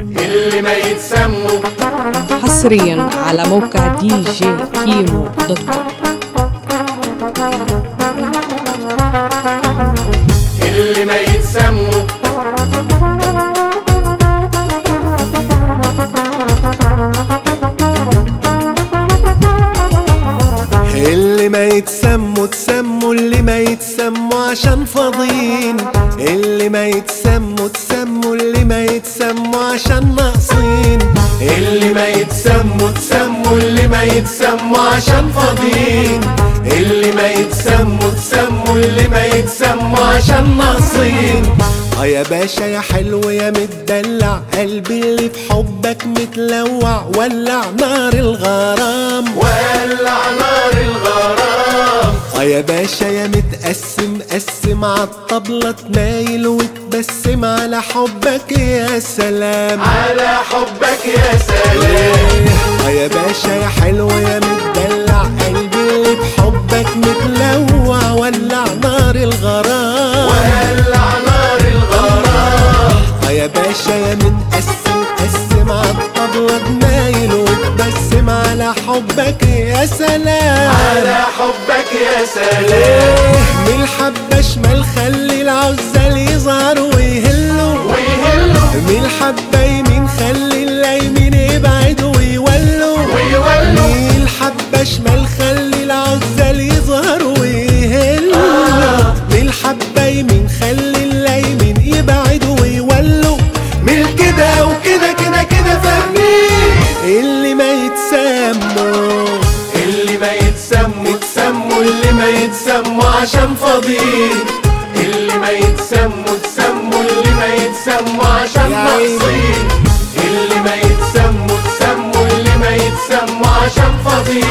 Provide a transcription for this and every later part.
اللي ما يتسموا. حصريا على موقع دي جي كيمو dot com. اللي ما يتسموا. اللي ما يتسموا. تسموا اللي ما يتسموا عشان فاضيين. اللي ما يتسموا تسموا اللي ما يتسموا عشان ناقصين. اللي ما يتسموا تسموا اللي ما يتسموا عشان فاضيين. اللي ما يتسموا تسموا اللي ما يتسموا عشان ناقصين. آه يا باشا يا حلو يا متدلع. قلبي اللي في حبك متلوع. ولع نار الغرام. ولع نار الغرام. آه يا باشا يا متقسم قسم عالطبلة تمايل وتبسم على حبك يا سلام. على حبك يا سلام. آه يا باشا يا حلو يا متدلع قلبي اللي بحبك متلوع ولع نار الغرام. ولع نار الغرام. آه يا باشا يا متقسم قسم عالطبلة تمايل وتبسم على حبك يا سلام. على حبك يا سلام. ليه من الحبة شمال خلي العزال يظهروا ويهلوا. ويهلوا. من الحبة يمين خلي اللايمين يبعدوا ويولوا. ويولوا. من الحبة شمال خلي العزال يظهروا ويهلوا. من الحبة فاضيين اللي ما يتسموا تسموا اللي ما يتسموا عشان. ناقصين اللي ما يتسموا تسموا اللي ما يتسموا عشان فاضيين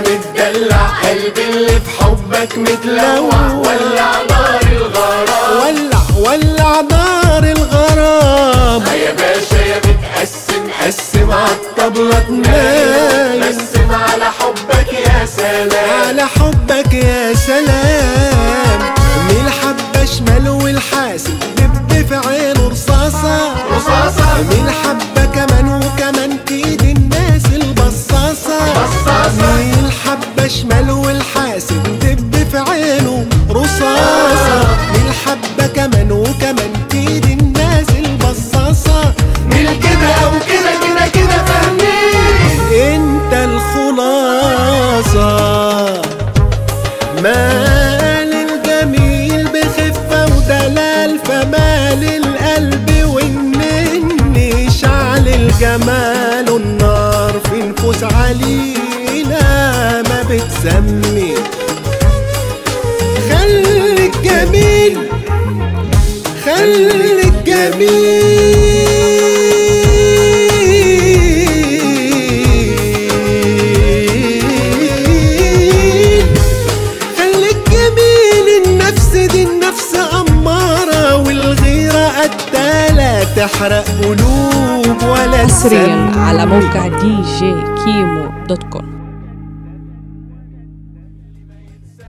متدلع. قلبي اللي في حبك متلوع. ولع نار الغرام. ولع ولع نار الغرام. يا باشا يا متقسم قسم عالطبلة تنايم نايم. قسم على حبك يا سلام. على حبك يا سلام. من الحبة شمال والحاسب دب في عينه رصاصة. رصاصة. من الحبة الحبة شمال والحاسب دب في عينه. رصاصة من الحبة كمان وكمان كيد الناس البصاصة. من كده أو كده كده كده فاهمين انت الخلاصة. مال الجميل بخفة ودلال فمال القلب والنني شعل الجمال النار في نفوس علينا بتسمي خليك جميل. خليك جميل. خليك جميل. النفس دي النفس أمارة والغيرة قتالة. تحرق قلوب ولا حصريا. على موقع دي جي كيمو دوت كوم